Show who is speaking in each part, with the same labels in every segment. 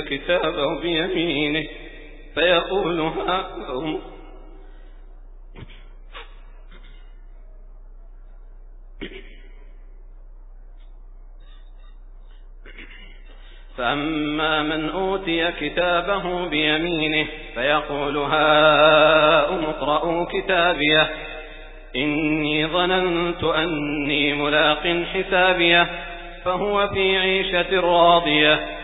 Speaker 1: كتابه بيمينه فيقول هذا فأما من أوتي كتابه بيمينه فيقول هاؤم اقرءوا كتابيه. إني ظننت أني ملاق حسابيه. فهو في عيشة راضية.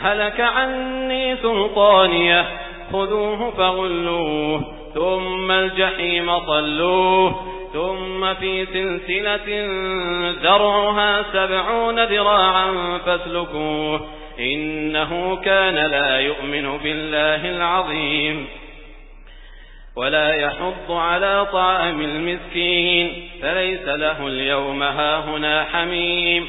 Speaker 1: هلك عني سلطانية. خذوه فغلوه ثم الجحيم صلوه ثم في سلسلة ذرعها سبعون ذراعا فاسلكوه. إنه كان لا يؤمن بالله العظيم. ولا يحض على طعام المسكين فليس له اليوم هاهنا حميم.